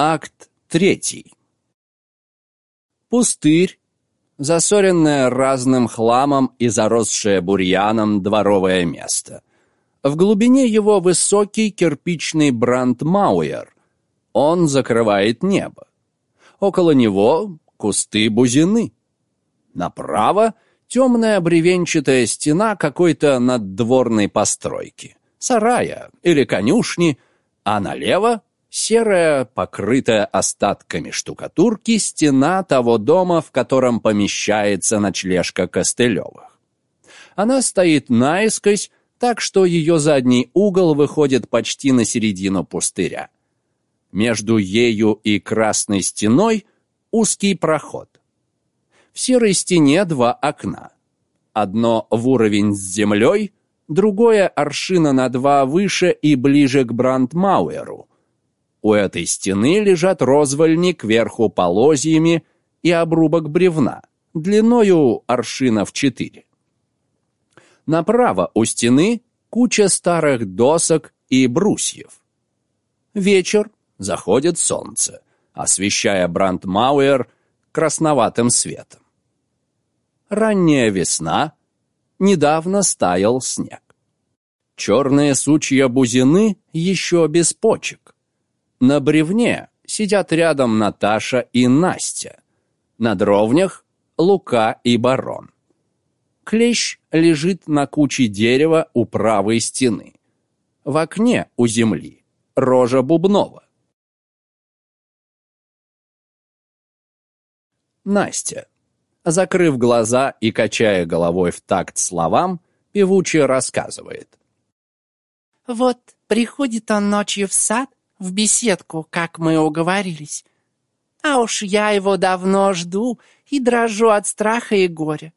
Акт третий. Пустырь, засоренное разным хламом и заросшее бурьяном дворовое место. В глубине его высокий кирпичный брандмауэр. Он закрывает небо. Около него кусты бузины. Направо темная бревенчатая стена какой-то наддворной постройки, сарая или конюшни, а налево серая, покрытая остатками штукатурки, стена того дома, в котором помещается ночлежка Костылевых. Она стоит наискось, так что ее задний угол выходит почти на середину пустыря. Между ею и красной стеной узкий проход. В серой стене два окна. Одно в уровень с землей, другое аршина на два выше и ближе к Брандмауэру. У этой стены лежат розвальни кверху полозьями и обрубок бревна, длиною аршина в четыре. Направо у стены куча старых досок и брусьев. Вечер, заходит солнце, освещая Брандмауэр красноватым светом. Ранняя весна, недавно стаял снег. Черные сучья бузины еще без почек. На бревне сидят рядом Наташа и Настя. На дровнях Лука и Барон. Клещ лежит на куче дерева у правой стены. В окне у земли рожа Бубнова. Настя. Закрыв глаза и качая головой в такт словам, певуче рассказывает. «Вот приходит он ночью в сад, в беседку, как мы уговорились. А уж я его давно жду и дрожу от страха и горя.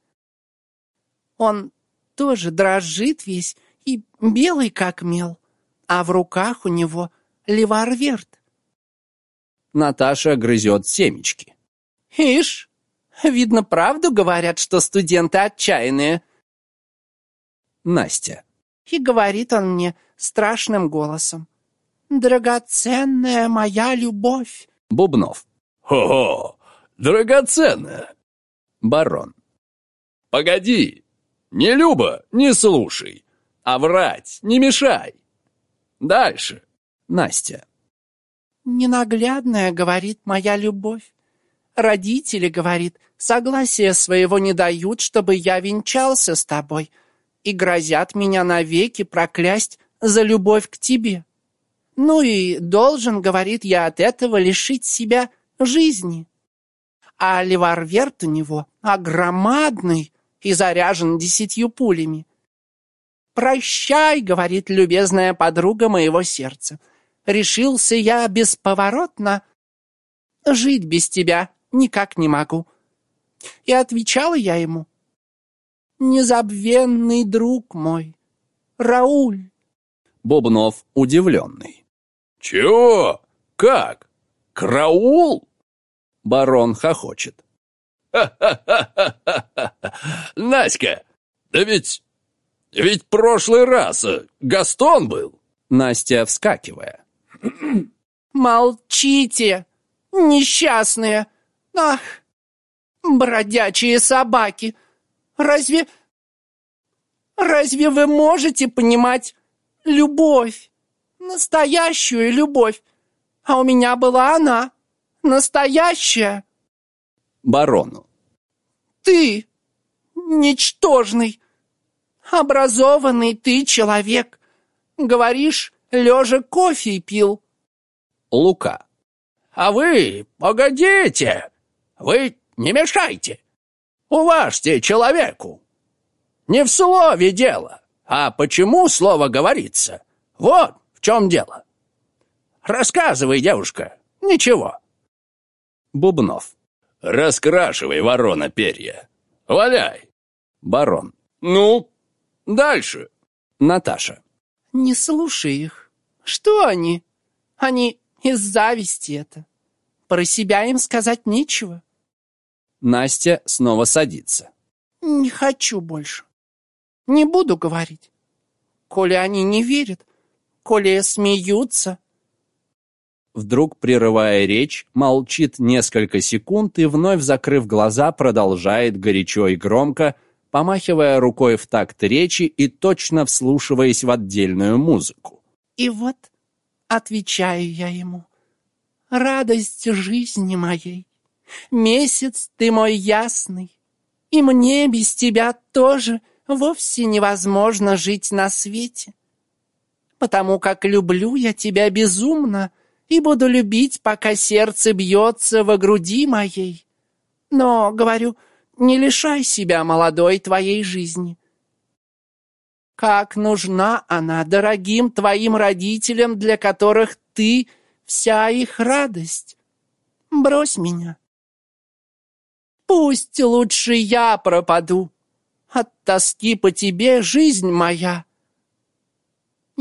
Он тоже дрожит весь и белый, как мел, а в руках у него леварверт. Наташа грызет семечки. Ишь, видно, правду говорят, что студенты отчаянные. Настя. И говорит он мне страшным голосом. «Драгоценная моя любовь!» Бубнов. «Хо-хо! Драгоценная!» Барон. «Погоди! Не Люба, не слушай! А врать не мешай! Дальше!» Настя. «Ненаглядная, — говорит моя любовь. Родители, — говорит, — согласия своего не дают, чтобы я венчался с тобой, и грозят меня навеки проклясть за любовь к тебе. Ну и должен, говорит я, от этого лишить себя жизни. А леварверт у него огромадный и заряжен десятью пулями. «Прощай», — говорит любезная подруга моего сердца. «Решился я бесповоротно. Жить без тебя никак не могу». И отвечала я ему. «Незабвенный друг мой, Рауль». Бубнов удивленный. «Чего? Как? Краул?» Барон хохочет. «Ха-ха-ха-ха-ха! Наська, да ведь... ведь прошлый раз э, Гастон был!» Настя, вскакивая. «Молчите, несчастные! Ах, бродячие собаки! Разве... разве вы можете понимать любовь?» Настоящую любовь. А у меня была она. Настоящая. Барону. Ты, ничтожный, образованный ты человек. Говоришь, лежа кофе пил. Лука. А вы погодите. Вы не мешайте. Уважьте человеку. Не в слове дело, а почему слово говорится. Вот в чем дело? Рассказывай, девушка. Ничего. Бубнов. Раскрашивай, ворона, перья. Валяй. Барон. Ну, дальше. Наташа. Не слушай их. Что они? Они из зависти это. Про себя им сказать нечего. Настя снова садится. Не хочу больше. Не буду говорить. Коли они не верят, коли смеются. Вдруг, прерывая речь, молчит несколько секунд и, вновь закрыв глаза, продолжает горячо и громко, помахивая рукой в такт речи и точно вслушиваясь в отдельную музыку. «И вот, отвечаю я ему, радость жизни моей, месяц ты мой ясный, и мне без тебя тоже вовсе невозможно жить на свете, потому как люблю я тебя безумно, и буду любить, пока сердце бьется во груди моей. Но, говорю, не лишай себя молодой твоей жизни. Как нужна она дорогим твоим родителям, для которых ты вся их радость. Брось меня. Пусть лучше я пропаду. От тоски по тебе жизнь моя.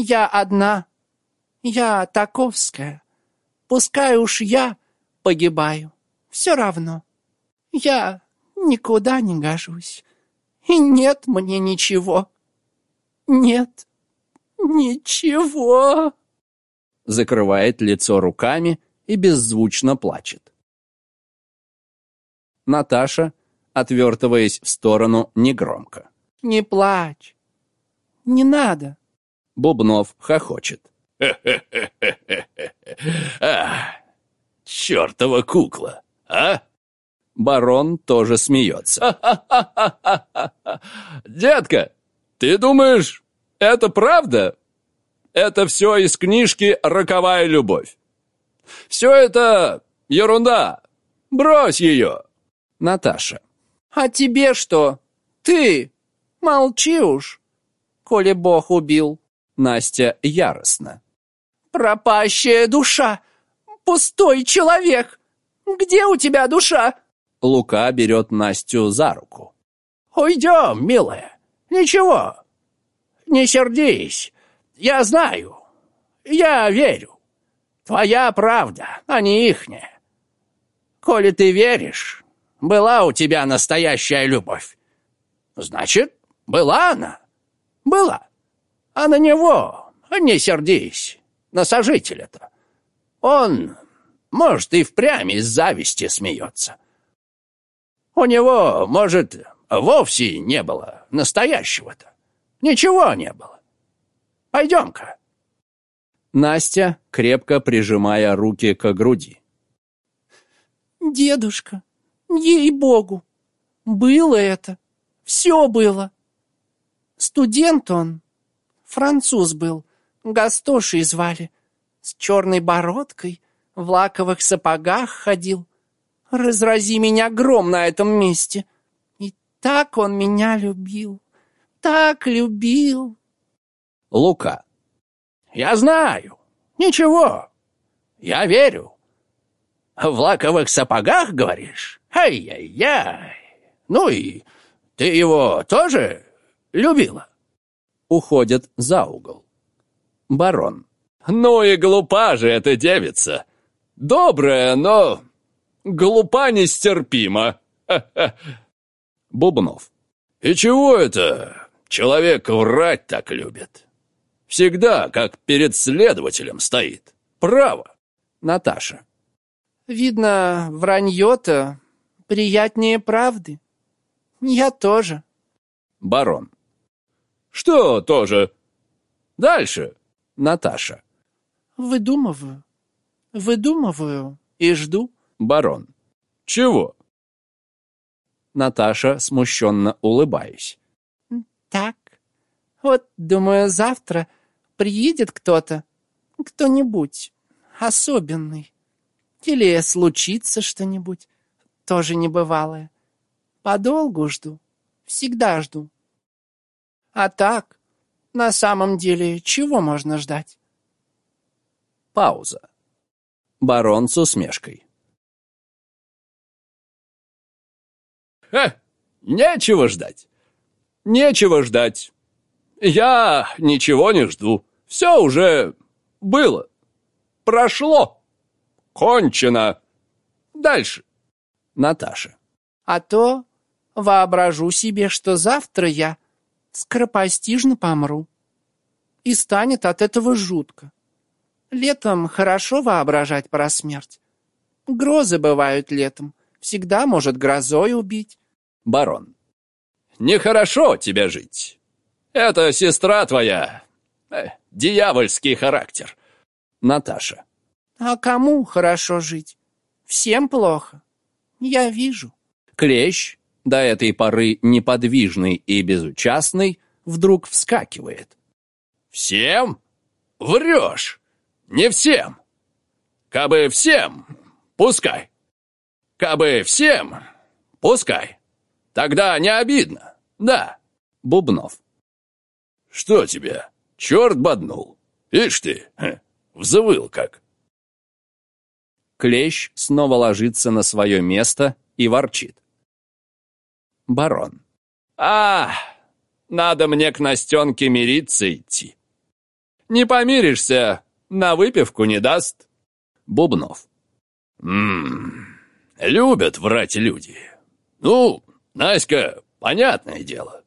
Я одна, я таковская. Пускай уж я погибаю, все равно. Я никуда не гожусь, и нет мне ничего. Нет, ничего. Закрывает лицо руками и беззвучно плачет. Наташа, отвертываясь в сторону, негромко. Не плачь. Не надо. Бубнов хохочет. А, чертова кукла, а? Барон тоже смеется. Детка, ты думаешь, это правда? Это все из книжки «Роковая любовь». Все это ерунда. Брось ее. Наташа. А тебе что? Ты молчи уж, коли Бог убил. Настя яростно. Пропащая душа! Пустой человек! Где у тебя душа?» Лука берет Настю за руку. «Уйдем, милая. Ничего. Не сердись. Я знаю. Я верю. Твоя правда, а не ихняя. Коли ты веришь, была у тебя настоящая любовь. Значит, была она. Была. А на него не сердись на сожителя-то. Он, может, и впрямь из зависти смеется. У него, может, вовсе не было настоящего-то. Ничего не было. Пойдем-ка. Настя, крепко прижимая руки к груди. Дедушка, ей-богу, было это, все было. Студент он, француз был, Гастошей звали. С черной бородкой, в лаковых сапогах ходил. Разрази меня гром на этом месте. И так он меня любил, так любил. Лука. Я знаю. Ничего. Я верю. В лаковых сапогах, говоришь? Ай-яй-яй. Ну и ты его тоже любила? Уходит за угол. Барон. «Ну и глупа же эта девица! Добрая, но глупа нестерпимо!» Бубнов. «И чего это человек врать так любит? Всегда, как перед следователем стоит. Право!» Наташа. «Видно, вранье-то приятнее правды. Я тоже». Барон. «Что тоже? Дальше!» Наташа. Выдумываю. Выдумываю и жду. Барон. Чего? Наташа, смущенно улыбаясь. Так. Вот, думаю, завтра приедет кто-то. Кто-нибудь особенный. Или случится что-нибудь. Тоже небывалое. Подолгу жду. Всегда жду. А так, на самом деле, чего можно ждать? Пауза. Барон с усмешкой. Ха, нечего ждать. Нечего ждать. Я ничего не жду. Все уже было. Прошло. Кончено. Дальше. Наташа. А то воображу себе, что завтра я скоропостижно помру. И станет от этого жутко. Летом хорошо воображать про смерть. Грозы бывают летом. Всегда может грозой убить. Барон. Нехорошо тебе жить. Это сестра твоя. Э, дьявольский характер. Наташа. А кому хорошо жить? Всем плохо. Я вижу. Клещ, до этой поры неподвижный и безучастный, вдруг вскакивает. Всем? Врешь. Не всем. Кабы всем, пускай. Кабы всем, пускай. Тогда не обидно, да. Бубнов. Что тебе, черт боднул? Ишь ты, взвыл как. Клещ снова ложится на свое место и ворчит. Барон. А, надо мне к Настенке мириться идти. Не помиришься, на выпивку не даст. Бубнов. Ммм, любят врать люди. Ну, Наська, понятное дело.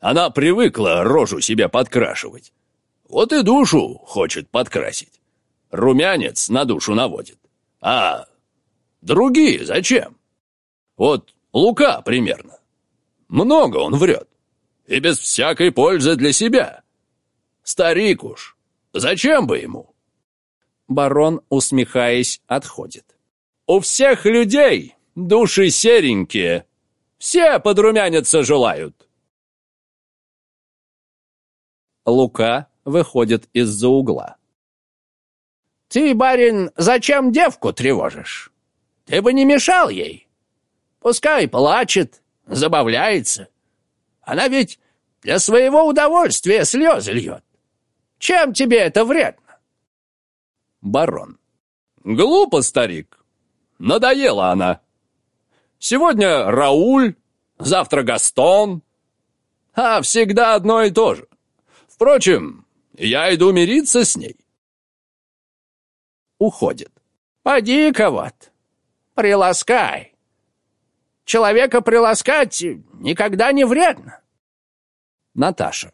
Она привыкла рожу себе подкрашивать. Вот и душу хочет подкрасить. Румянец на душу наводит. А другие зачем? Вот Лука примерно. Много он врет. И без всякой пользы для себя. Старик уж. Зачем бы ему? Барон, усмехаясь, отходит. У всех людей души серенькие. Все подрумяниться желают. Лука выходит из-за угла. «Ты, барин, зачем девку тревожишь? Ты бы не мешал ей. Пускай плачет, забавляется. Она ведь для своего удовольствия слезы льет. Чем тебе это вредно?» Барон. «Глупо, старик. Надоела она. Сегодня Рауль, завтра Гастон. А всегда одно и то же. Впрочем, я иду мириться с ней уходит. «Поди-ка вот, приласкай. Человека приласкать никогда не вредно». Наташа.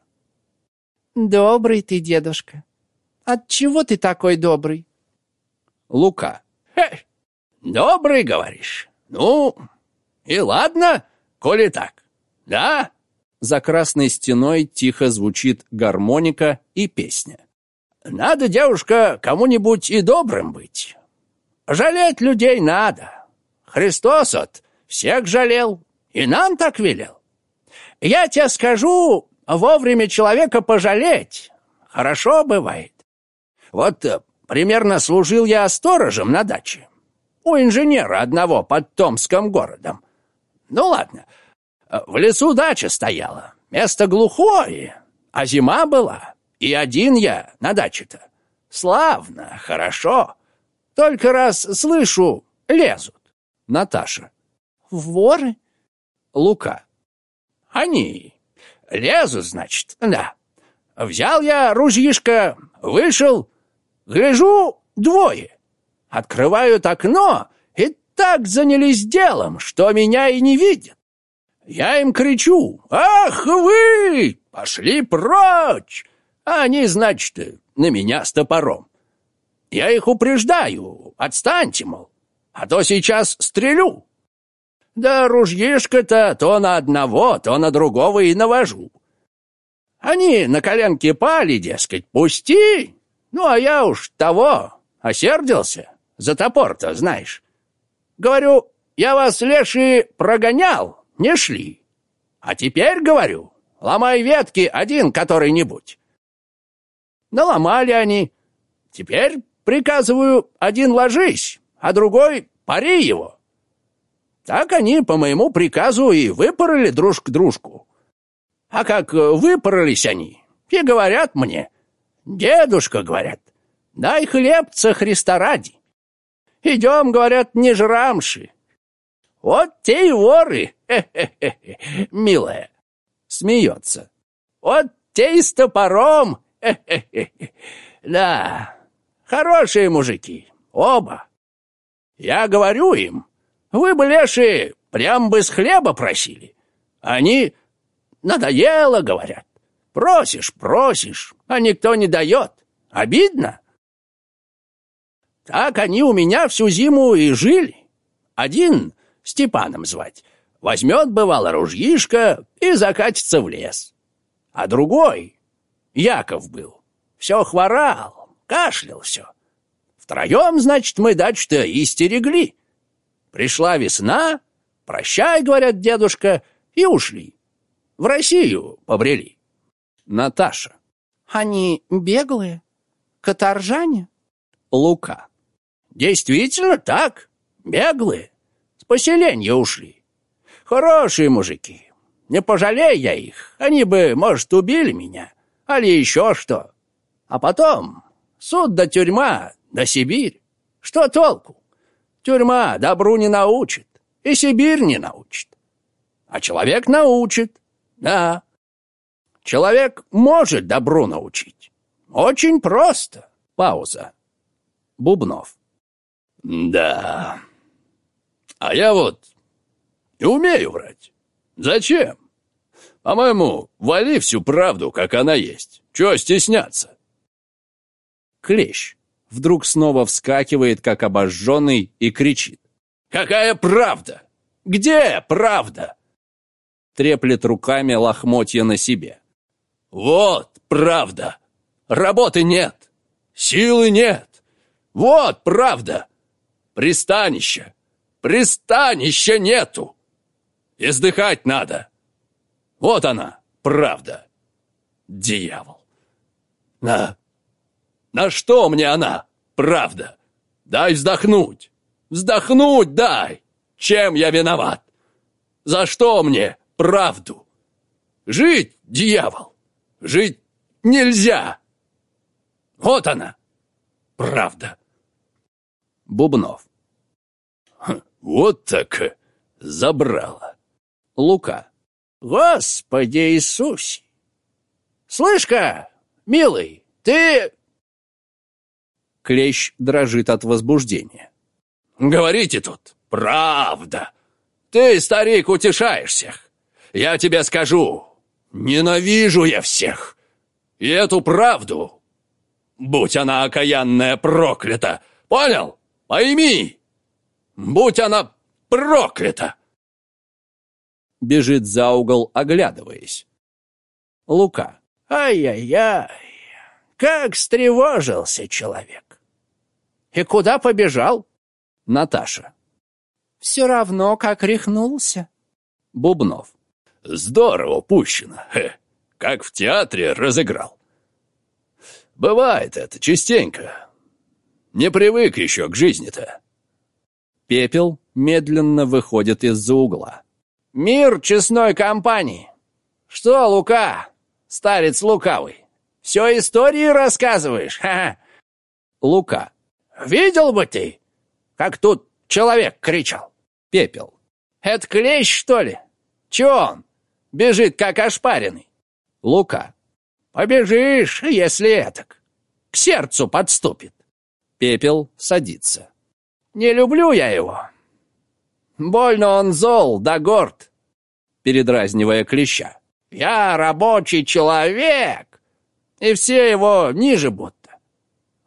«Добрый ты, дедушка. Отчего ты такой добрый?» Лука. Хе, «Добрый, говоришь? Ну, и ладно, коли так. Да?» За красной стеной тихо звучит гармоника и песня. Надо, девушка, кому-нибудь и добрым быть. Жалеть людей надо. Христос от всех жалел, и нам так велел. Я тебе скажу, вовремя человека пожалеть хорошо бывает. Вот э, примерно служил я сторожем на даче. У инженера одного под Томском городом. Ну ладно, в лесу дача стояла, место глухое, а зима была. И один я на даче-то. Славно, хорошо. Только раз слышу, лезут. Наташа. Воры? Лука. Они лезут, значит, да. Взял я ружьишко, вышел, гляжу, двое. Открывают окно и так занялись делом, что меня и не видят. Я им кричу, «Ах вы! Пошли прочь! Они, значит, на меня с топором. Я их упреждаю, отстаньте, мол, а то сейчас стрелю. Да ружьишко-то то на одного, то на другого и навожу. Они на коленке пали, дескать, пусти. Ну, а я уж того, осердился, за топор-то, знаешь. Говорю, я вас, леший, прогонял, не шли. А теперь, говорю, ломай ветки один который-нибудь. Наломали они. Теперь приказываю, один ложись, а другой пари его. Так они по моему приказу и выпороли друг к дружку. А как выпоролись они, и говорят мне, «Дедушка, — говорят, — дай хлебца Христа ради. Идем, — говорят, — не жрамши. Вот те и воры, хе-хе-хе, милая». Смеется. Вот те и с топором, Да, хорошие мужики, оба. Я говорю им, вы бы, лешие, прям бы с хлеба просили. Они надоело, говорят. Просишь, просишь, а никто не дает. Обидно? Так они у меня всю зиму и жили. Один Степаном звать. Возьмет, бывало, ружьишко и закатится в лес. А другой, Яков был, все хворал, кашлял все. Втроем, значит, мы дачу-то и стерегли. Пришла весна, прощай, говорят дедушка, и ушли. В Россию побрели. Наташа. Они беглые? Каторжане? Лука. Действительно так, беглые. С поселения ушли. Хорошие мужики. Не пожалей я их. Они бы, может, убили меня. Али еще что. А потом суд да тюрьма да Сибирь. Что толку? Тюрьма добру не научит. И Сибирь не научит. А человек научит. Да. Человек может добру научить. Очень просто. Пауза. Бубнов. Да. А я вот не умею врать. Зачем? По-моему, вали всю правду, как она есть. Чего стесняться? Клещ вдруг снова вскакивает, как обожженный, и кричит. «Какая правда? Где правда?» Треплет руками лохмотья на себе. «Вот правда! Работы нет, силы нет. Вот правда! Пристанища, пристанища нету! Издыхать надо! Вот она, правда! Дьявол! На на что мне она, правда? Дай вздохнуть. Вздохнуть дай. Чем я виноват? За что мне правду? Жить, дьявол, жить нельзя. Вот она, правда. Бубнов. Хм, вот так забрала. Лука. Господи Иисусе! Слышь-ка, милый, ты Клещ дрожит от возбуждения. «Говорите тут, правда. Ты, старик, утешаешь всех. Я тебе скажу, ненавижу я всех. И эту правду, будь она окаянная проклята, понял? Пойми, будь она проклята!» Бежит за угол, оглядываясь. Лука. «Ай-яй-яй, как встревожился человек!» И куда побежал? Наташа. Все равно, как рехнулся. Бубнов. Здорово пущено. Хе. Как в театре разыграл. Бывает это частенько. Не привык еще к жизни-то. Пепел медленно выходит из-за угла. «Мир честной компании! Что, Лука, старец лукавый, все истории рассказываешь? Ха -ха. Лука. Видел бы ты, как тут человек кричал? Пепел. Это клещ, что ли? Чего он? Бежит, как ошпаренный. Лука. Побежишь, если этак. К сердцу подступит. Пепел садится. Не люблю я его. Больно он зол да горд. Передразнивая клеща. Я рабочий человек. И все его ниже будут.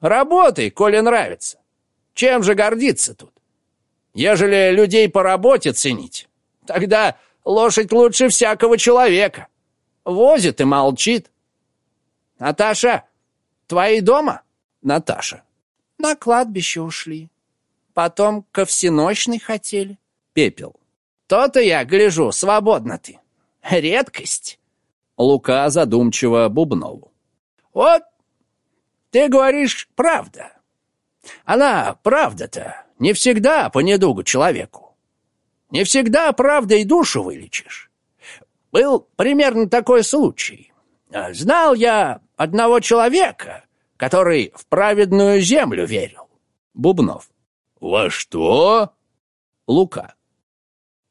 Работай, коли нравится. Чем же гордиться тут? Ежели людей по работе ценить, тогда лошадь лучше всякого человека. Возит и молчит. Наташа, твои дома? Наташа. На кладбище ушли. Потом ко всеночной хотели. Пепел. То-то я гляжу, свободно ты. Редкость. Лука задумчиво Бубнову. Вот ты говоришь правда. Она, правда-то, не всегда по недугу человеку. Не всегда правдой душу вылечишь. Был примерно такой случай. Знал я одного человека, который в праведную землю верил. Бубнов. Во что? Лука.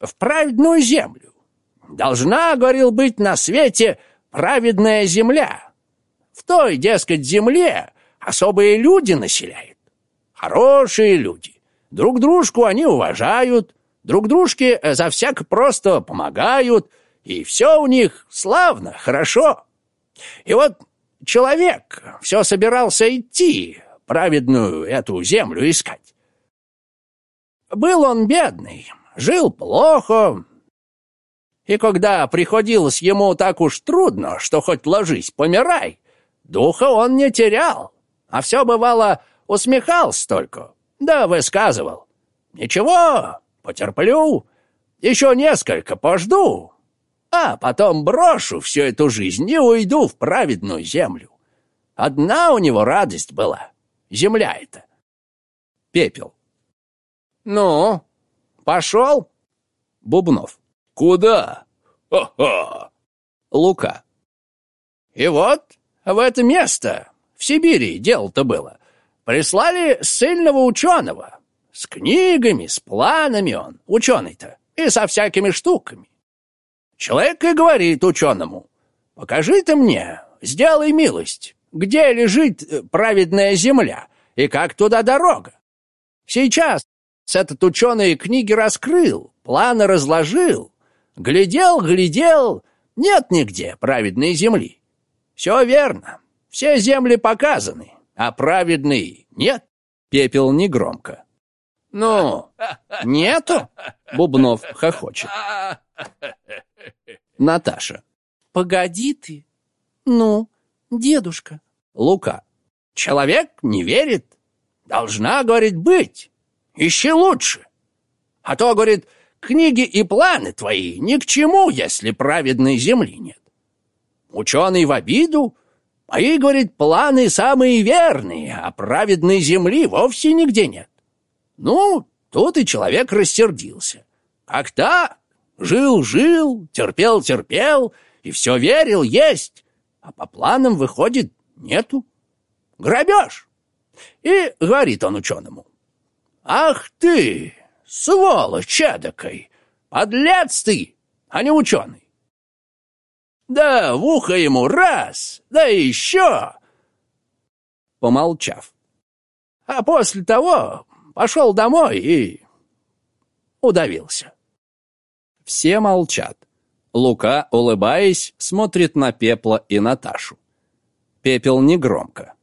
В праведную землю. Должна, говорил, быть на свете праведная земля, в той, дескать, земле особые люди населяют. Хорошие люди. Друг дружку они уважают, друг дружке э, за всяко просто помогают, и все у них славно, хорошо. И вот человек все собирался идти, праведную эту землю искать. Был он бедный, жил плохо, и когда приходилось ему так уж трудно, что хоть ложись, помирай, духа он не терял, а все бывало усмехался только, да высказывал. Ничего, потерплю, еще несколько пожду, а потом брошу всю эту жизнь и уйду в праведную землю. Одна у него радость была, земля эта. Пепел. Ну, пошел? Бубнов. Куда? Ха-ха! Лука. И вот в это место, в Сибири, дело-то было. Прислали сильного ученого. С книгами, с планами он, ученый-то, и со всякими штуками. Человек и говорит ученому, покажи ты мне, сделай милость, где лежит э, праведная земля и как туда дорога. Сейчас этот ученый книги раскрыл, планы разложил, Глядел, глядел, нет нигде праведной земли. Все верно, все земли показаны, а праведной нет. Пепел негромко. Ну, нету? Бубнов хохочет. Наташа. Погоди ты. Ну, дедушка. Лука. Человек не верит. Должна, говорит, быть. Ищи лучше. А то, говорит, Книги и планы твои ни к чему, если праведной земли нет. Ученый в обиду, мои, говорит, планы самые верные, а праведной земли вовсе нигде нет. Ну, тут и человек рассердился. Как так? Жил-жил, терпел-терпел, и все верил, есть, а по планам, выходит, нету. Грабеж. И говорит он ученому. «Ах ты, Сволочь эдакой! Подлец ты, а не ученый! Да в ухо ему раз, да еще!» Помолчав. А после того пошел домой и удавился. Все молчат. Лука, улыбаясь, смотрит на Пепла и Наташу. Пепел негромко.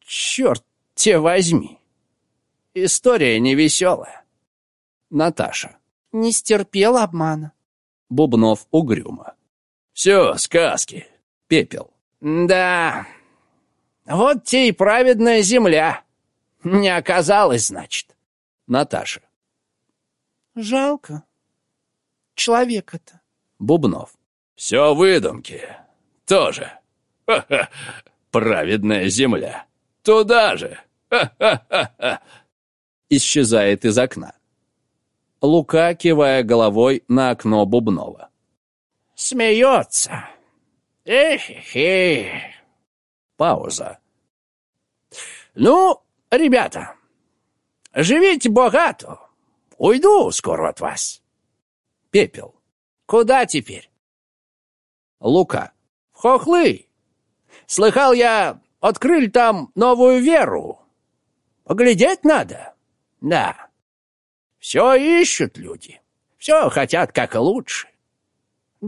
«Черт те возьми! История невеселая. Наташа. Не стерпел обмана. Бубнов угрюмо. Все, сказки. Пепел. Да, вот те и праведная земля. Не оказалось, значит. Наташа. Жалко. Человека-то. Бубнов. Все выдумки. Тоже. Ха-ха. Праведная земля. Туда же. Ха-ха-ха. Исчезает из окна. Лука, кивая головой на окно Бубнова. «Смеется. Эх-хе». Пауза. «Ну, ребята, живите богато. Уйду скоро от вас». Пепел. «Куда теперь?» Лука. «В хохлы. Слыхал я, открыли там новую веру. Поглядеть надо. Да». Все ищут люди, все хотят как лучше.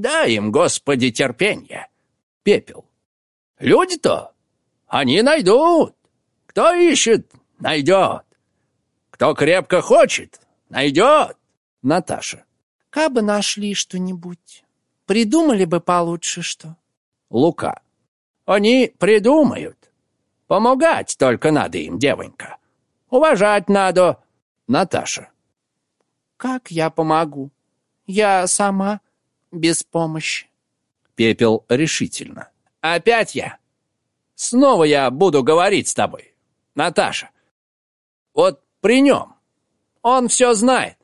Дай им, Господи, терпение. Пепел. Люди-то, они найдут. Кто ищет, найдет. Кто крепко хочет, найдет. Наташа. Кабы нашли что-нибудь, придумали бы получше что. Лука. Они придумают. Помогать только надо им, девонька. Уважать надо. Наташа. Как я помогу? Я сама без помощи. Пепел решительно. Опять я? Снова я буду говорить с тобой, Наташа. Вот при нем. Он все знает.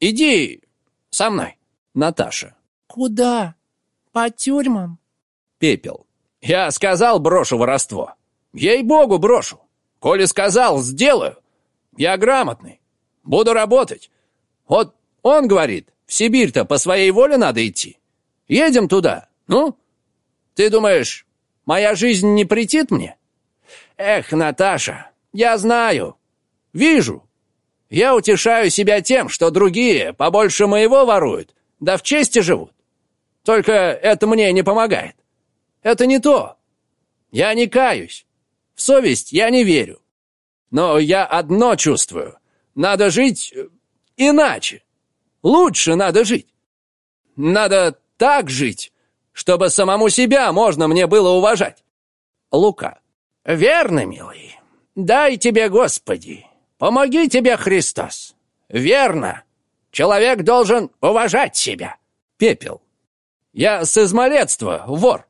Иди со мной. Наташа. Куда? По тюрьмам? Пепел. Я сказал, брошу воровство. Ей-богу, брошу. Коли сказал, сделаю. Я грамотный. Буду работать. Вот он говорит, Сибирь-то по своей воле надо идти. Едем туда, ну? Ты думаешь, моя жизнь не претит мне? Эх, Наташа, я знаю, вижу. Я утешаю себя тем, что другие побольше моего воруют, да в чести живут. Только это мне не помогает. Это не то. Я не каюсь. В совесть я не верю. Но я одно чувствую. Надо жить э, иначе. Лучше надо жить. Надо так жить, чтобы самому себя можно мне было уважать. Лука. Верно, милый. Дай тебе, Господи. Помоги тебе, Христос. Верно. Человек должен уважать себя. Пепел. Я с измалетства вор.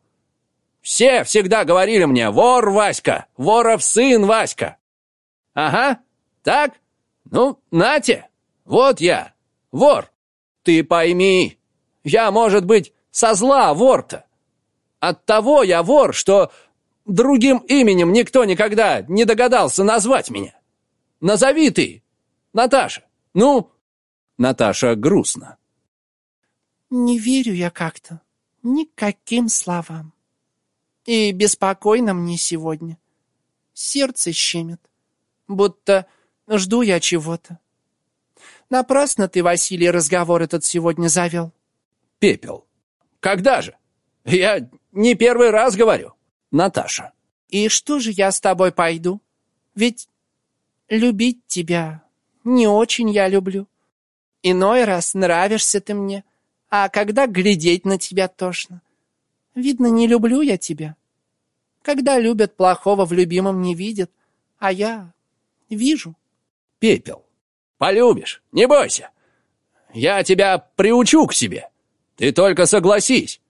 Все всегда говорили мне «вор Васька», «воров сын Васька». Ага, так? Ну, нате, вот я, вор. Ты пойми, я, может быть, со зла вор-то. Оттого я вор, что другим именем никто никогда не догадался назвать меня. Назови ты, Наташа. Ну, Наташа грустно. Не верю я как-то никаким словам. И беспокойно мне сегодня. Сердце щемит, будто жду я чего-то. Напрасно ты, Василий, разговор этот сегодня завел. Пепел. Когда же? Я не первый раз говорю. Наташа. И что же я с тобой пойду? Ведь любить тебя не очень я люблю. Иной раз нравишься ты мне, а когда глядеть на тебя тошно. Видно, не люблю я тебя. Когда любят, плохого в любимом не видят, а я вижу. Пепел. Полюбишь, не бойся. Я тебя приучу к себе. Ты только согласись.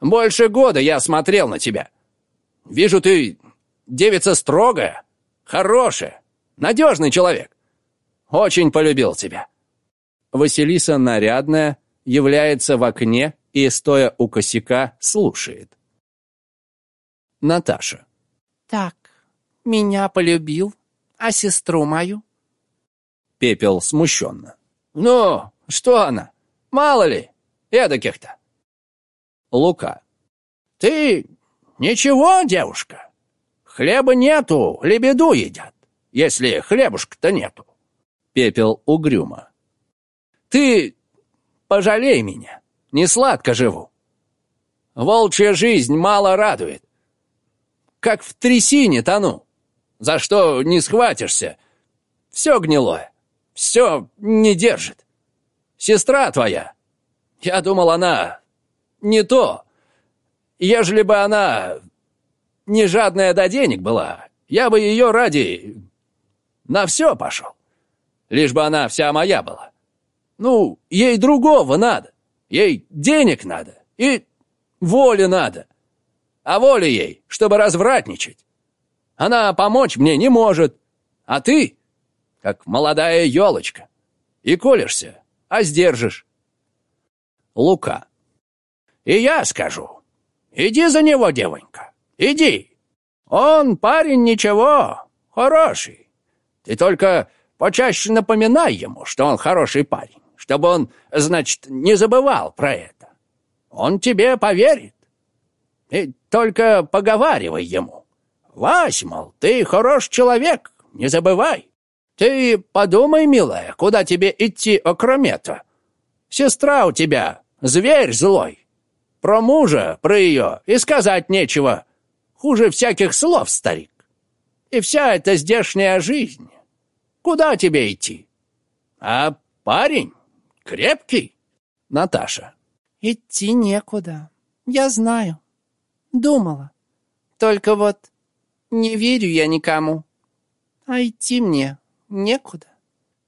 Больше года я смотрел на тебя. Вижу, ты девица строгая, хорошая, надежный человек. Очень полюбил тебя. Василиса нарядная, является в окне и, стоя у косяка, слушает. Наташа. Так, меня полюбил, а сестру мою? Пепел смущенно. Ну, что она? Мало ли, эдаких-то. Лука. Ты ничего, девушка? Хлеба нету, лебеду едят, если хлебушка-то нету. Пепел угрюмо. Ты пожалей меня, не сладко живу. Волчья жизнь мало радует. Как в трясине тону. За что не схватишься? Все гнилое, все не держит. Сестра твоя, я думал, она не то. Ежели бы она не жадная до денег была, я бы ее ради на все пошел. Лишь бы она вся моя была. Ну, ей другого надо. Ей денег надо. И воли надо. А воли ей, чтобы развратничать. Она помочь мне не может. А ты, как молодая елочка, и колешься, а сдержишь. Лука. И я скажу. Иди за него, девонька. Иди. Он парень ничего, хороший. Ты только почаще напоминай ему, что он хороший парень чтобы он, значит, не забывал про это. Он тебе поверит. И только поговаривай ему. Вась, мол, ты хорош человек, не забывай. Ты подумай, милая, куда тебе идти окромета. Сестра у тебя, зверь злой. Про мужа, про ее и сказать нечего. Хуже всяких слов, старик. И вся эта здешняя жизнь. Куда тебе идти? А парень Крепкий? Наташа. Идти некуда. Я знаю. Думала. Только вот не верю я никому. А идти мне некуда.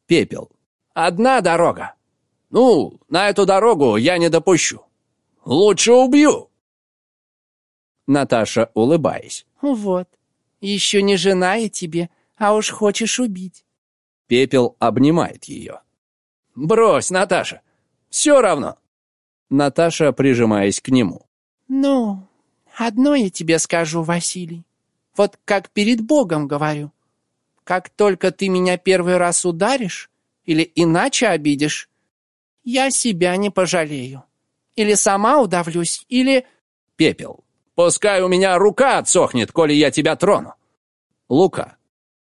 Пепел. Одна дорога. Ну, на эту дорогу я не допущу. Лучше убью. Наташа, улыбаясь. Вот. Еще не жена я тебе, а уж хочешь убить. Пепел обнимает ее. «Брось, Наташа! Все равно!» Наташа, прижимаясь к нему. «Ну, одно я тебе скажу, Василий. Вот как перед Богом говорю. Как только ты меня первый раз ударишь или иначе обидишь, я себя не пожалею. Или сама удавлюсь, или...» «Пепел, пускай у меня рука отсохнет, коли я тебя трону». «Лука».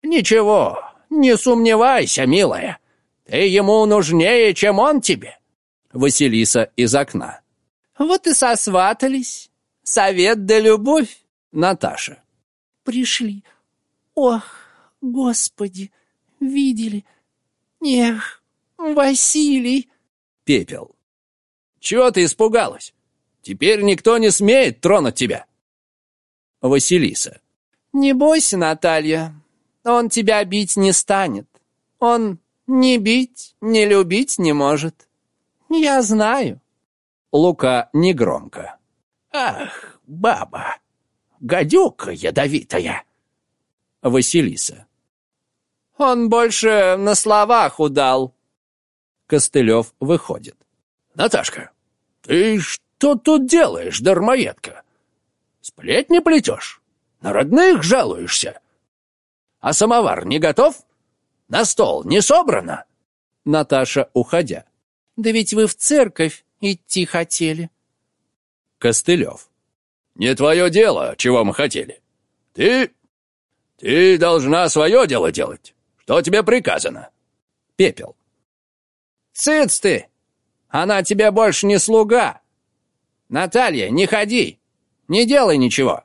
«Ничего, не сомневайся, милая. Ты ему нужнее, чем он тебе. Василиса из окна. Вот и сосватались. Совет да любовь. Наташа. Пришли. Ох, Господи, видели? Эх, Василий!» Пепел. «Чего ты испугалась? Теперь никто не смеет тронуть тебя!» Василиса. «Не бойся, Наталья, он тебя бить не станет. Он ни бить, ни любить не может. Я знаю». Лука негромко. «Ах, баба, гадюка ядовитая!» Василиса. «Он больше на словах удал». Костылев выходит. «Наташка, ты что тут делаешь, дармоедка? Сплетни плетешь? На родных жалуешься? А самовар не готов? На стол не собрано?» Наташа, уходя. «Да ведь вы в церковь идти хотели». Костылев. «Не твое дело, чего мы хотели. Ты... ты должна свое дело делать. Что тебе приказано?» Пепел. «Цыц ты! Она тебе больше не слуга! Наталья, не ходи! Не делай ничего!»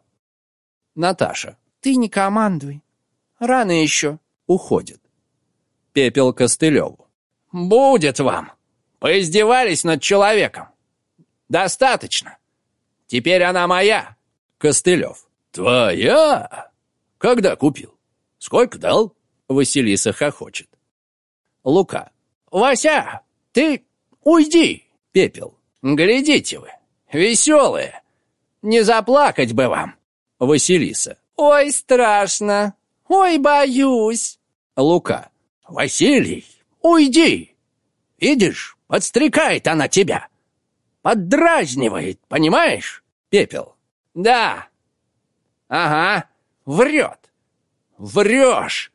Наташа. «Ты не командуй. Рано еще». Уходит. Пепел Костылеву. «Будет вам! Поиздевались над человеком! Достаточно! Теперь она моя!» Костылев. «Твоя? Когда купил? Сколько дал?» Василиса хохочет. Лука. «Вася, ты уйди!» Пепел. «Глядите вы, веселые! Не заплакать бы вам!» Василиса. «Ой, страшно! Ой, боюсь!» Лука. «Василий, уйди! Видишь, подстрекает она тебя. Поддразнивает, понимаешь?» Пепел. «Да! Ага, врет! Врешь!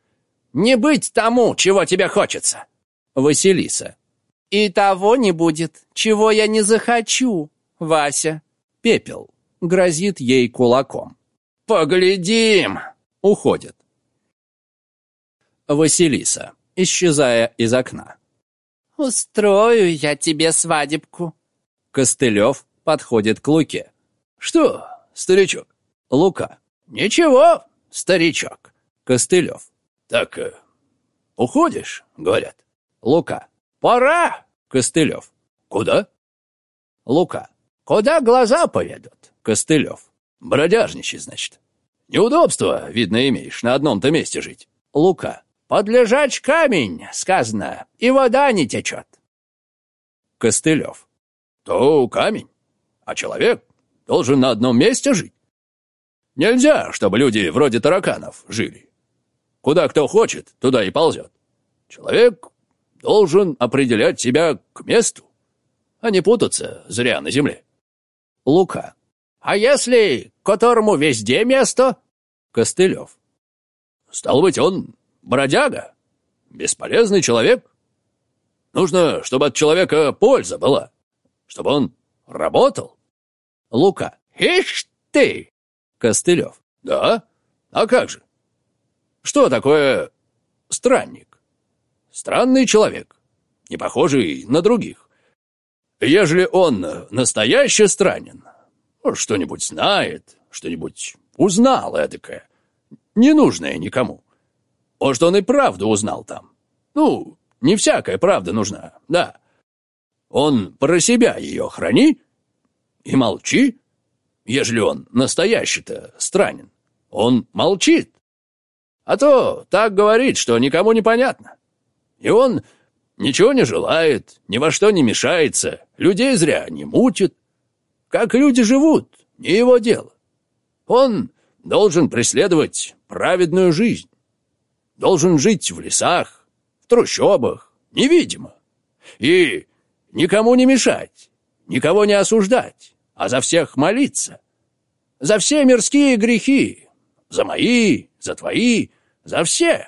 Не быть тому, чего тебе хочется!» Василиса. «И того не будет, чего я не захочу, Вася!» Пепел. Грозит ей кулаком. «Поглядим!» Уходит. Василиса, исчезая из окна. «Устрою я тебе свадебку!» Костылев подходит к Луке. «Что, старичок?» Лука. «Ничего, старичок». Костылев. «Так, э, уходишь?» — говорят. Лука. «Пора!» Костылев. «Куда?» Лука. «Куда глаза поведут?» Костылев. «Бродяжничай, значит. Неудобства, видно, имеешь, на одном-то месте жить». Лука. «Подлежать камень, сказано, и вода не течет». Костылев. То камень, а человек должен на одном месте жить. Нельзя, чтобы люди вроде тараканов жили. Куда кто хочет, туда и ползет. Человек должен определять себя к месту, а не путаться зря на земле. Лука. «А если которому везде место?» Костылев. Стало быть, он бродяга, бесполезный человек. Нужно, чтобы от человека польза была, чтобы он работал. Лука. «Ишь ты!» Костылев. Да? А как же? Что такое странник? Странный человек, не похожий на других. Ежели он настоящий странен, что-нибудь знает, что-нибудь узнал эдакое, ненужное никому. Может, он и правду узнал там. Ну, не всякая правда нужна, да. Он про себя ее храни и молчи, ежели он настоящий-то странен. Он молчит. А то так говорит, что никому не понятно. И он ничего не желает, ни во что не мешается, людей зря не мутит. Как люди живут, не его дело. Он должен преследовать праведную жизнь. Должен жить в лесах, в трущобах, невидимо. И никому не мешать, никого не осуждать, а за всех молиться. За все мирские грехи, за мои, за твои, за все.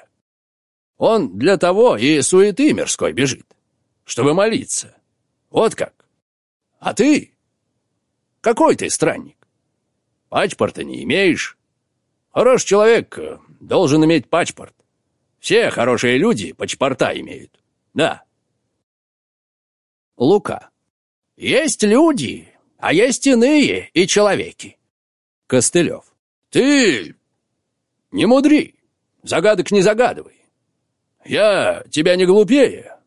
Он для того и суеты мирской бежит, чтобы молиться. Вот как. А ты? Какой ты странник? Пачпорта не имеешь. Хороший человек э, должен иметь пачпорт. Все хорошие люди пачпорта имеют. Да. Лука. Есть люди, а есть иные и человеки. Костылев. Ты не мудри, загадок не загадывай. Я тебя не глупее.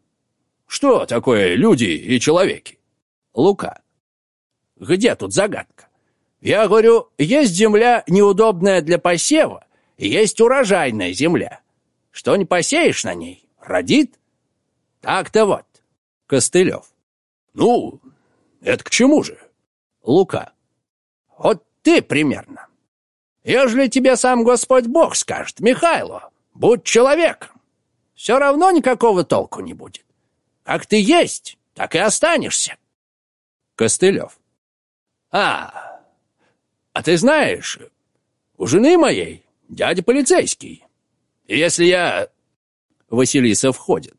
Что такое люди и человеки? Лука. Где тут загадка? Я говорю, есть земля неудобная для посева, и есть урожайная земля. Что не посеешь на ней, родит. Так-то вот. Костылев. Ну, это к чему же? Лука. Вот ты примерно. Ежели тебе сам Господь Бог скажет, Михайло, будь человеком, все равно никакого толку не будет. Как ты есть, так и останешься. Костылев. А, а ты знаешь, у жены моей дядя полицейский. И если я... Василиса входит.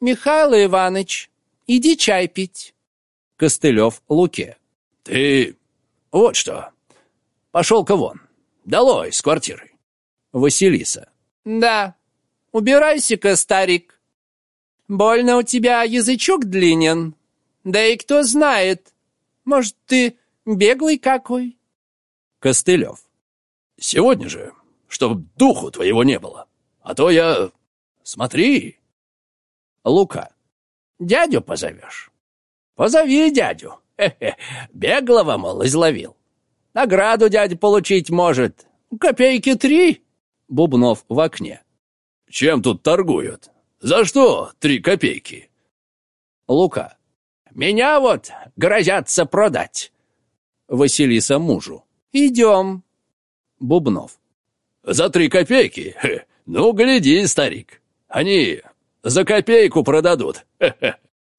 Михаил Иванович, иди чай пить. Костылев Луке. Ты вот что, пошел-ка вон, долой с квартиры. Василиса. Да, убирайся-ка, старик. Больно у тебя язычок длинен. Да и кто знает, может, ты беглый какой? Костылев. Сегодня же, чтоб духу твоего не было. А то я... Смотри. Лука. Дядю позовешь? Позови дядю. Хе-хе. Беглого, мол, изловил. Награду дядя получить может. Копейки три. Бубнов в окне. Чем тут торгуют? За что три копейки? Лука. Меня вот грозятся продать. Василиса мужу. Идем. Бубнов. За три копейки? Хе, ну, гляди, старик. Они за копейку продадут.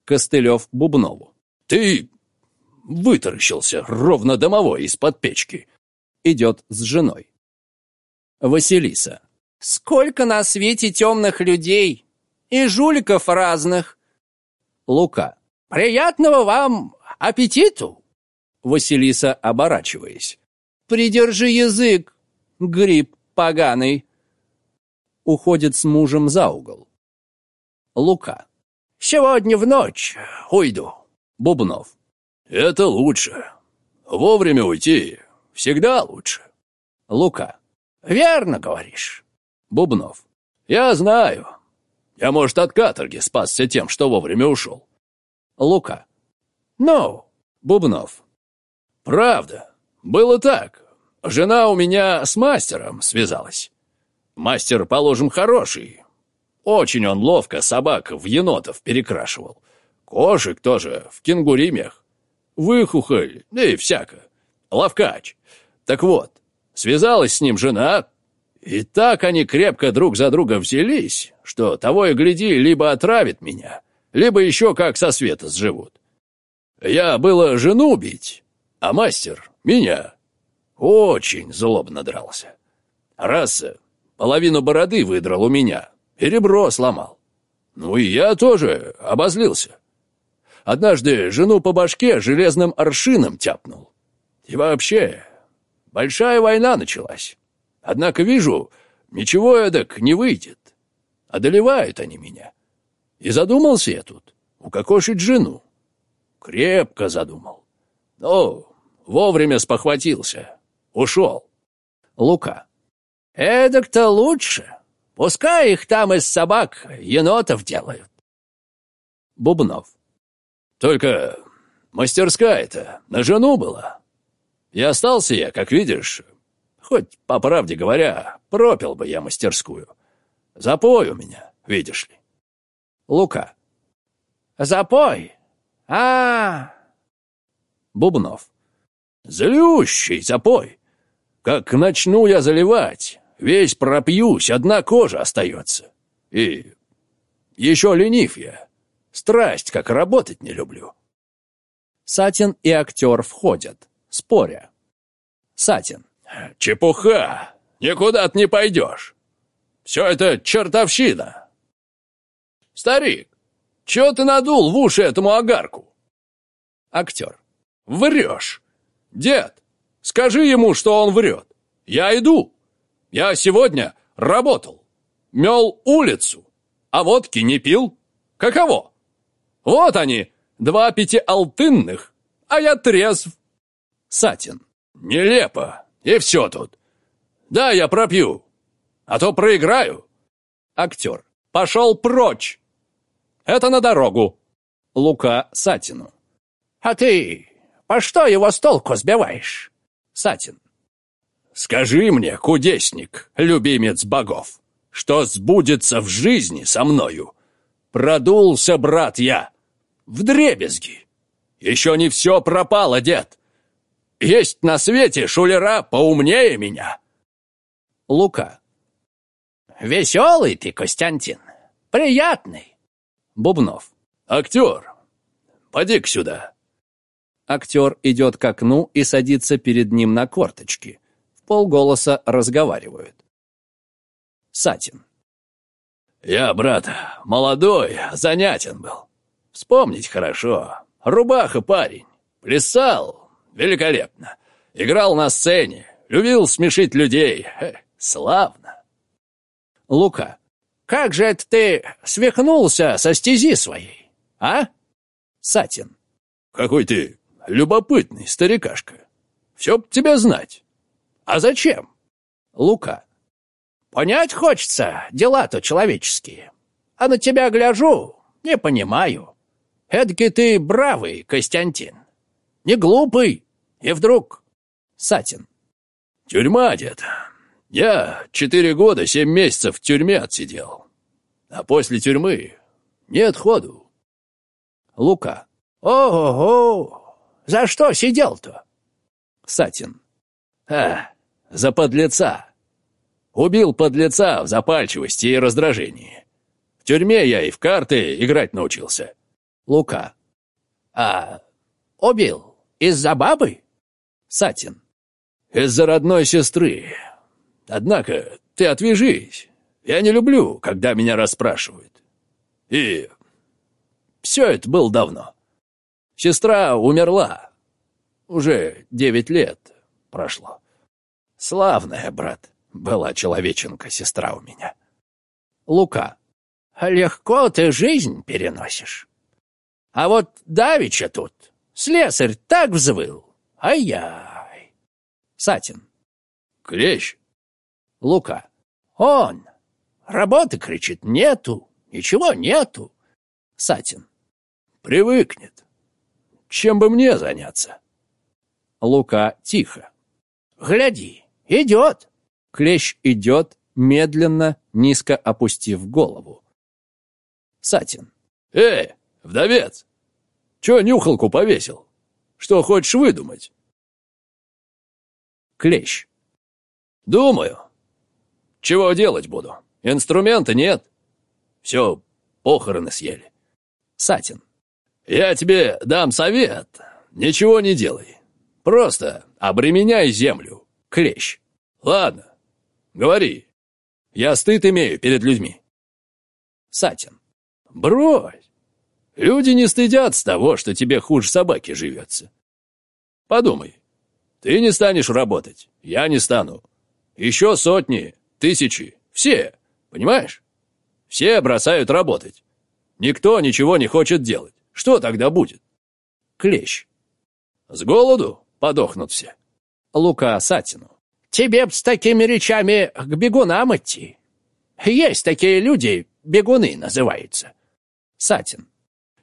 Костылев Бубнову. Ты вытаращился, ровно домовой из-под печки. Идет с женой. Василиса. Сколько на свете темных людей и жуликов разных. Лука. Приятного вам аппетиту. Василиса, оборачиваясь. Придержи язык, гриб поганый. Уходит с мужем за угол. Лука. Сегодня в ночь уйду. Бубнов. Это лучше. Вовремя уйти всегда лучше. Лука. Верно говоришь. Бубнов. Я знаю. Я, может, от каторги спасся тем, что вовремя ушел. Лука. Ну, Бубнов. Правда. Было так. Жена у меня с мастером связалась. Мастер, положим, хороший. Очень он ловко собак в енотов перекрашивал. Кошек тоже в кенгуримях. Выхухоль, да и всяко. Ловкач. Так вот, связалась с ним жена, и так они крепко друг за друга взялись, что того и гляди, либо отравит меня, либо еще как со света сживут. Я было жену бить, а мастер — меня. Очень злобно дрался. Раз половину бороды выдрал у меня, и ребро сломал. Ну и я тоже обозлился. Однажды жену по башке железным аршином тяпнул. И вообще, большая война началась. Однако вижу, ничего эдак не выйдет. Одолевают они меня. И задумался я тут, укокошить жену. Крепко задумал. Но вовремя спохватился. Ушел. Лука. Эдак-то лучше. Пускай их там из собак енотов делают. Бубнов. Только мастерская-то на жену была. И остался я, как видишь, хоть, по правде говоря, пропил бы я мастерскую. Запой у меня, видишь ли. Лука. Запой? А, Бубнов. Злющий запой. Как начну я заливать, весь пропьюсь, одна кожа остается. И еще ленив я. Страсть, как работать не люблю. Сатин и актер входят, споря. Сатин. Чепуха! Никуда ты не пойдешь. Все это чертовщина. Старик, чего ты надул в уши этому огарку? Актер. Врешь. Дед, скажи ему, что он врет. Я иду. Я сегодня работал. Мел улицу. А водки не пил. Каково? Вот они, два пятиалтынных, а я трезв. Сатин. Нелепо. И все тут. Да, я пропью. а то проиграю. Актер. Пошел прочь! Это на дорогу. Лука Сатину. А ты по что его с толку сбиваешь? Сатин. Скажи мне, кудесник, любимец богов, что сбудется в жизни со мною? Продулся, брат, я, в дребезги. Еще не все пропало, дед. Есть на свете шулера поумнее меня. Лука. Веселый ты, Костянтин, приятный. Бубнов. Актер, поди-ка сюда. Актер идет к окну и садится перед ним на корточки. В полголоса разговаривают. Сатин. Я, брат, молодой, занятен был. Вспомнить хорошо. Рубаха парень. Плясал великолепно. Играл на сцене. Любил смешить людей. Хе, славно. Лука. Как же это ты свихнулся со стези своей, а? Сатин. Какой ты любопытный старикашка. Все б тебя знать. А зачем? Лука. Понять хочется, дела-то человеческие. А на тебя гляжу, не понимаю. Эдакий ты бравый, Костянтин. Не глупый. И вдруг... Сатин. Тюрьма, дед. Я четыре года, семь месяцев в тюрьме отсидел. А после тюрьмы нет ходу. Лука. Ого-го! За что сидел-то? Сатин. А, за подлеца. Убил подлеца в запальчивости и раздражении. В тюрьме я и в карты играть научился. Лука. А убил из-за бабы? Сатин. Из-за родной сестры. Однако ты отвяжись. Я не люблю, когда меня расспрашивают. И все это было давно. Сестра умерла. Уже девять лет прошло. Славная, брат, была человеченка сестра у меня. Лука. Легко ты жизнь переносишь. А вот Давича тут слесарь так взвыл. Ай-яй. Сатин. Клещ. Лука. Он. Работы, кричит, нету. Ничего нету. Сатин. Привыкнет. Чем бы мне заняться? Лука тихо. Гляди, идет. Клещ идет, медленно, низко опустив голову. Сатин. Эй, вдовец! Чё нюхалку повесил? Что хочешь выдумать? Клещ. Думаю. Чего делать буду? Инструмента нет. Все, похороны съели. Сатин. Я тебе дам совет. Ничего не делай. Просто обременяй землю. Клещ. Ладно, говори. Я стыд имею перед людьми. Сатин. Брось. Люди не стыдятся того, что тебе хуже собаки живется. Подумай. Ты не станешь работать, я не стану. Еще сотни, тысячи, все, понимаешь? Все бросают работать. Никто ничего не хочет делать. Что тогда будет? Клещ. С голоду подохнут все. Лука Сатину. Тебе б с такими речами к бегунам идти. Есть такие люди, бегуны называются. Сатин.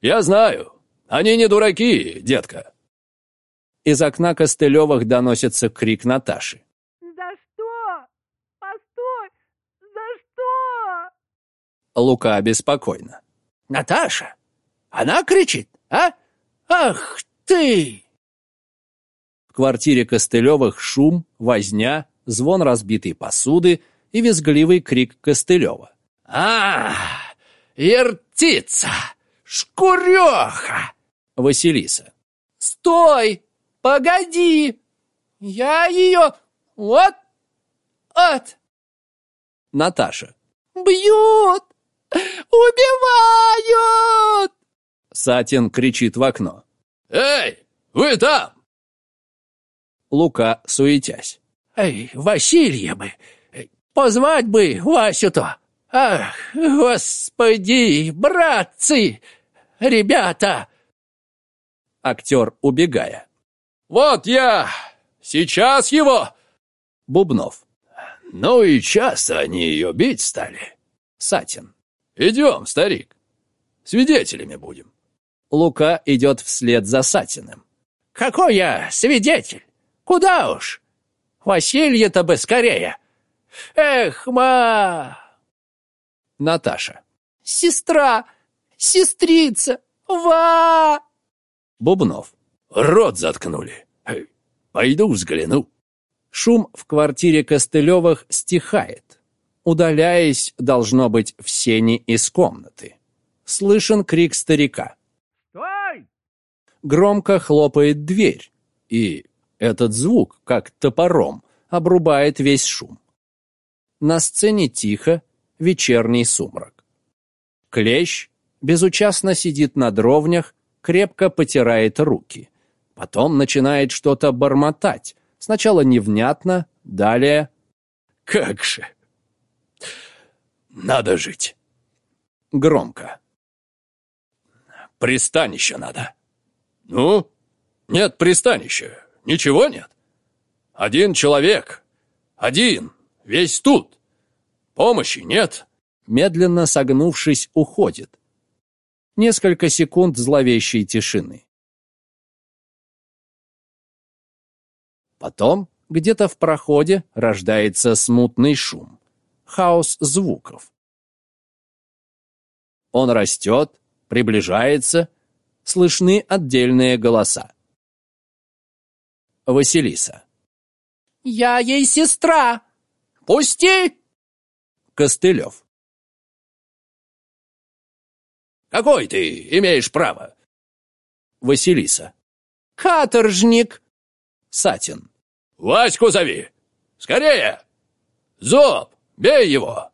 Я знаю. Они не дураки, детка. Из окна Костылевых доносится крик Наташи. За что? Постой! За что? Лука беспокойно. Наташа? Она кричит, а? Ах ты! В квартире Костылевых шум, возня, звон разбитой посуды и визгливый крик Костылева. А, ертица! Шкуреха! Василиса. Стой! Погоди! Я ее... Вот! От! Наташа. Бьют! Убивают! Сатин кричит в окно. Эй, вы там! Лука, суетясь. Эй, Василья бы! Позвать бы Васю-то! Ах, господи, братцы! Ребята! Актер, убегая. Вот я! Сейчас его! Бубнов. Ну и часто они ее бить стали. Сатин. Идем, старик. Свидетелями будем. Лука идет вслед за Сатиным. Какой я свидетель? Куда уж? Василья-то бы скорее. Эх, ма! Наташа. Сестра! Сестрица! Ва! Бубнов. Рот заткнули. Пойду взгляну. Шум в квартире Костылевых стихает. Удаляясь, должно быть, в сени из комнаты. Слышен крик старика. Стой! Громко хлопает дверь, и этот звук, как топором, обрубает весь шум. На сцене тихо, вечерний сумрак. Клещ безучастно сидит на дровнях, крепко потирает руки. Потом начинает что-то бормотать. Сначала невнятно, далее... Как же! Надо жить. Громко. Пристанище надо. Ну, нет пристанища. Ничего нет. Один человек. Один. Весь тут. Помощи нет. Медленно согнувшись, уходит. Несколько секунд зловещей тишины. Потом где-то в проходе рождается смутный шум. Хаос звуков. Он растет, приближается, слышны отдельные голоса. Василиса. Я ей сестра! Пусти! Костылев. Какой ты имеешь право? Василиса. Каторжник! Сатин. Ваську зови! Скорее! Зоб, бей его!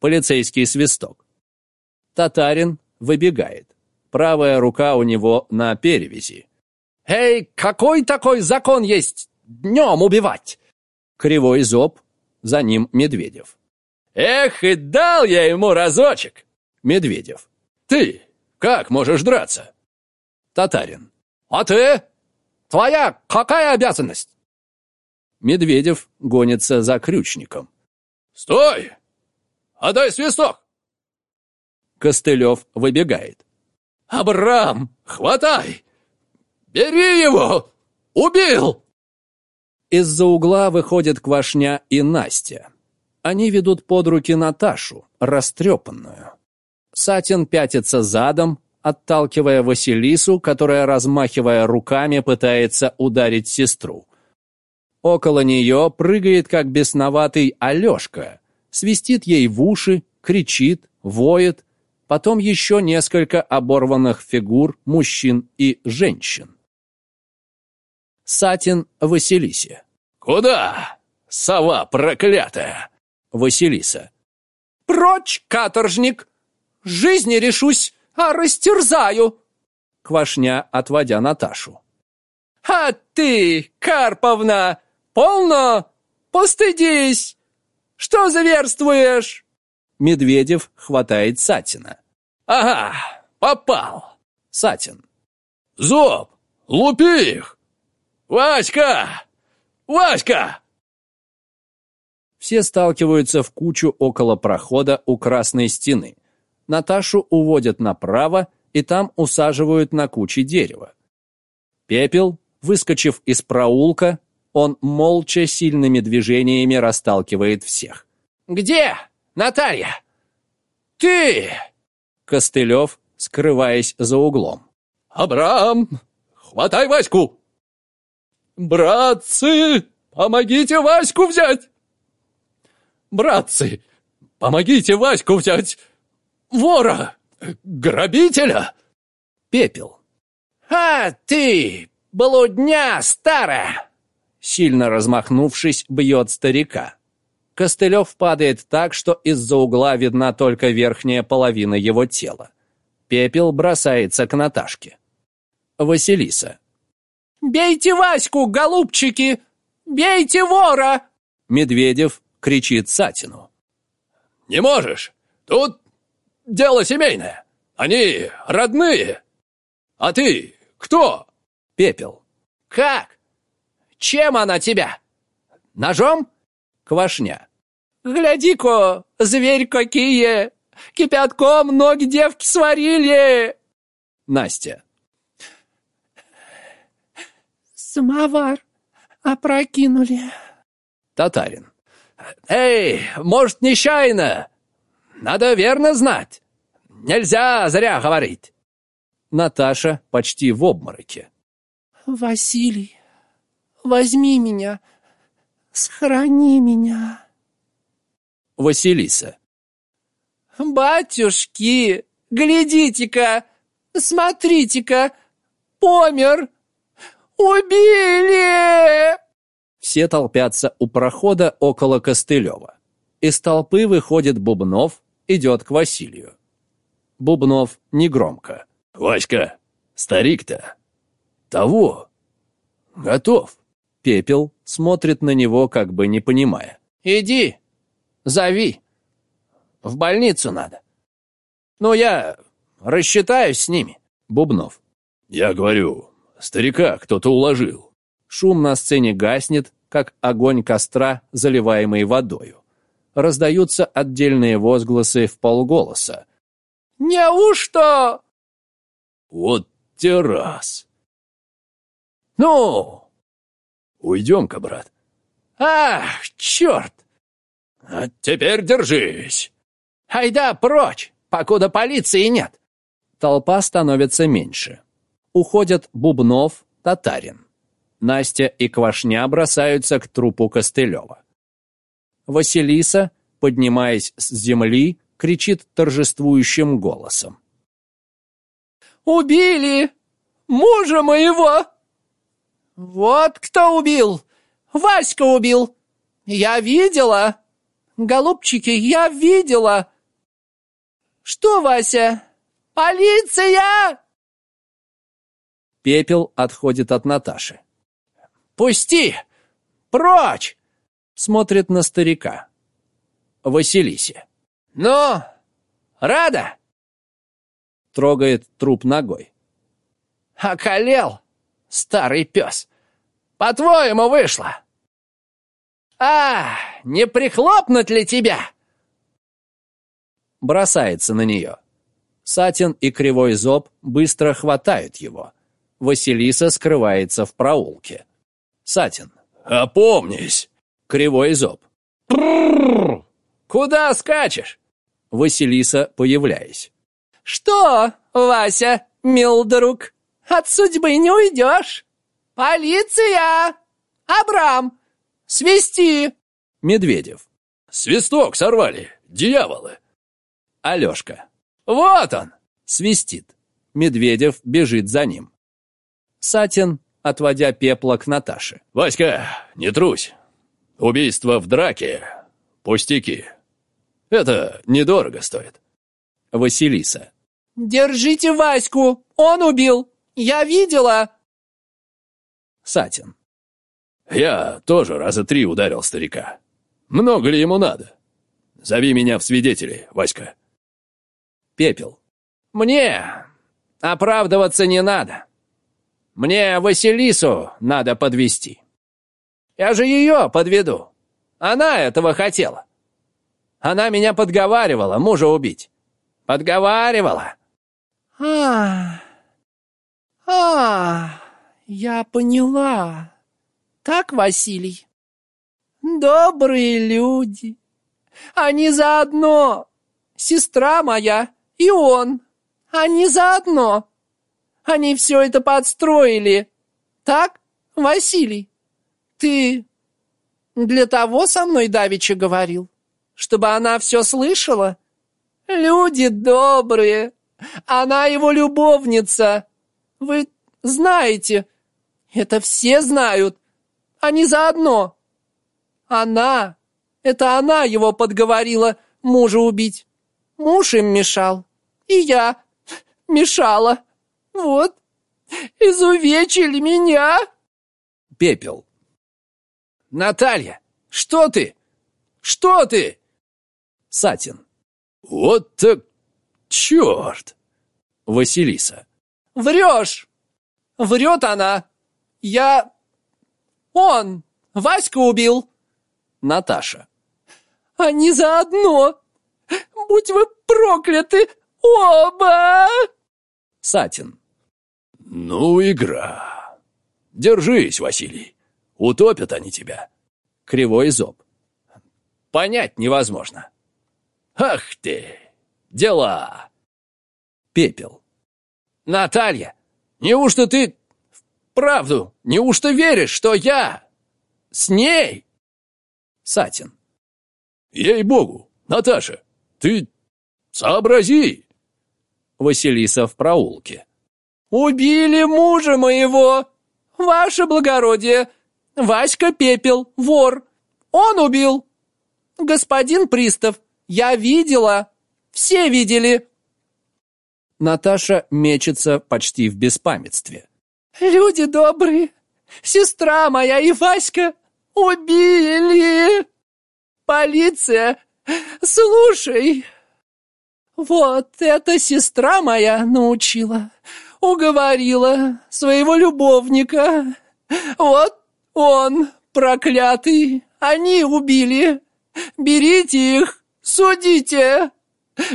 Полицейский свисток. Татарин выбегает. Правая рука у него на перевязи. Эй, какой такой закон есть днем убивать? Кривой зоб, за ним Медведев. Эх, и дал я ему разочек! Медведев. Ты как можешь драться? Татарин. А ты? Твоя какая обязанность? Медведев гонится за крючником. Стой! Отдай свисток! Костылев выбегает. Абрам, хватай! Бери его! Убил! Из-за угла выходят Квашня и Настя. Они ведут под руки Наташу, растрепанную. Сатин пятится задом, отталкивая Василису, которая, размахивая руками, пытается ударить сестру. Около нее прыгает, как бесноватый Алешка, свистит ей в уши, кричит, воет, потом еще несколько оборванных фигур мужчин и женщин. Сатин Василисе. Куда, сова проклятая? Василиса. Прочь, каторжник! Жизни решусь, а растерзаю! Квашня, отводя Наташу. А ты, Карповна, полно? Постыдись! Что заверствуешь? Медведев хватает Сатина. Ага, попал. Сатин. Зоб, лупи их! Васька! Васька! Все сталкиваются в кучу около прохода у красной стены. Наташу уводят направо и там усаживают на куче дерева. Пепел, выскочив из проулка, он молча сильными движениями расталкивает всех. Где, Наталья? Ты! Костылев, скрываясь за углом. Абрам, хватай Ваську! Братцы, помогите Ваську взять! Братцы, помогите Ваську взять! Вора! Грабителя!» Пепел. «А ты, блудня старая!» Сильно размахнувшись, бьет старика. Костылев падает так, что из-за угла видна только верхняя половина его тела. Пепел бросается к Наташке. Василиса. «Бейте Ваську, голубчики! Бейте вора!» Медведев кричит Сатину. «Не можешь! Тут дело семейное! Они родные! А ты кто?» Пепел. «Как? Чем она тебя? Ножом?» Квашня. Гляди-ка, зверь какие! Кипятком ноги девки сварили!» Настя. Самовар опрокинули. Татарин. «Эй, может, нечаянно? Надо верно знать. Нельзя зря говорить». Наташа почти в обмороке. Василий, возьми меня, сохрани меня. Василиса. Батюшки, глядите-ка, смотрите-ка, помер, убили! Все толпятся у прохода около Костылева. Из толпы выходит Бубнов, идет к Василию. Бубнов негромко. «Васька, старик-то того, готов». Пепел смотрит на него, как бы не понимая. «Иди, зови. В больницу надо. Ну, я рассчитаюсь с ними». Бубнов. «Я говорю, старика кто-то уложил». Шум на сцене гаснет, как огонь костра, заливаемый водою. Раздаются отдельные возгласы в полголоса. «Неужто?» «Вот те раз!» «Ну, «Уйдем-ка, брат». ах, черт! «А теперь держись!» Айда прочь, покуда полиции нет!» Толпа становится меньше. Уходят Бубнов, Татарин. Настя и Квашня бросаются к трупу Костылева. Василиса, поднимаясь с земли, кричит торжествующим голосом. «Убили! Мужа моего!» «Вот кто убил! Васька убил! Я видела! Голубчики, я видела!» «Что, Вася? Полиция!» Пепел отходит от Наташи. «Пусти! Прочь!» Смотрит на старика. Василисе. «Ну, рада?» Трогает труп ногой. «Околел, старый пес! По-твоему вышло!» «А, не прихлопнуть ли тебя?» Бросается на нее. Сатин и Кривой Зоб быстро хватают его. Василиса скрывается в проулке. Сатин. «Опомнись!» Кривой Зоб. «Куда скачешь?» Василиса, появляясь. Что, Вася, мил друг, от судьбы не уйдешь? Полиция! Абрам, свисти! Медведев. «Свисток сорвали, дьяволы!» Алешка. «Вот он!» Свистит. Медведев бежит за ним. Сатин, отводя пепла к Наташе. «Васька, не трусь. Убийство в драке. Пустяки. Это недорого стоит». Василиса. Держите Ваську, он убил, я видела. Сатин. «Я тоже раза три ударил старика. Много ли ему надо? Зови меня в свидетели, Васька». Пепел. «Мне оправдываться не надо. Мне Василису надо подвести. Я же ее подведу. Она этого хотела. Она меня подговаривала мужа убить. Подговаривала. А, а, я поняла. Так, Василий? Добрые люди. Они заодно. Сестра моя и он. Они заодно. Они все это подстроили. Так, Василий? Ты для того со мной давеча говорил, чтобы она все слышала? Люди добрые. Она его любовница. Вы знаете, это все знают. Они заодно. Она, это она его подговорила мужа убить. Муж им мешал. И я мешала. Вот, изувечили меня. Пепел. Наталья, что ты? Что ты? Сатин. «Вот так черт!» Василиса. Врешь. Врет она. Я... Он Ваську убил. Наташа. Они заодно! Будь вы прокляты, оба!» Сатин. «Ну, игра. Держись, Василий. Утопят они тебя». Кривой зоб. «Понять невозможно». «Ах ты! Дела!» Пепел. «Наталья, неужто ты... Правду, неужто веришь, что я... с ней?» Сатин. «Ей-богу, Наташа, ты сообрази!» Василиса в проулке. «Убили мужа моего! Ваше благородие! Васька Пепел, вор! Он убил! Господин Пристав, я видела! Все видели!» Наташа мечется почти в беспамятстве. «Люди добрые! Сестра моя и Васька убили! Полиция, слушай!» Вот эта сестра моя научила, уговорила своего любовника. Вот он, проклятый, они убили. Берите их, судите.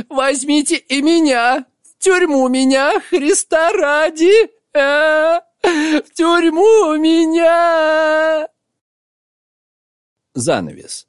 Возьмите и меня, в тюрьму меня, Христа ради. А, в тюрьму меня. Занавес.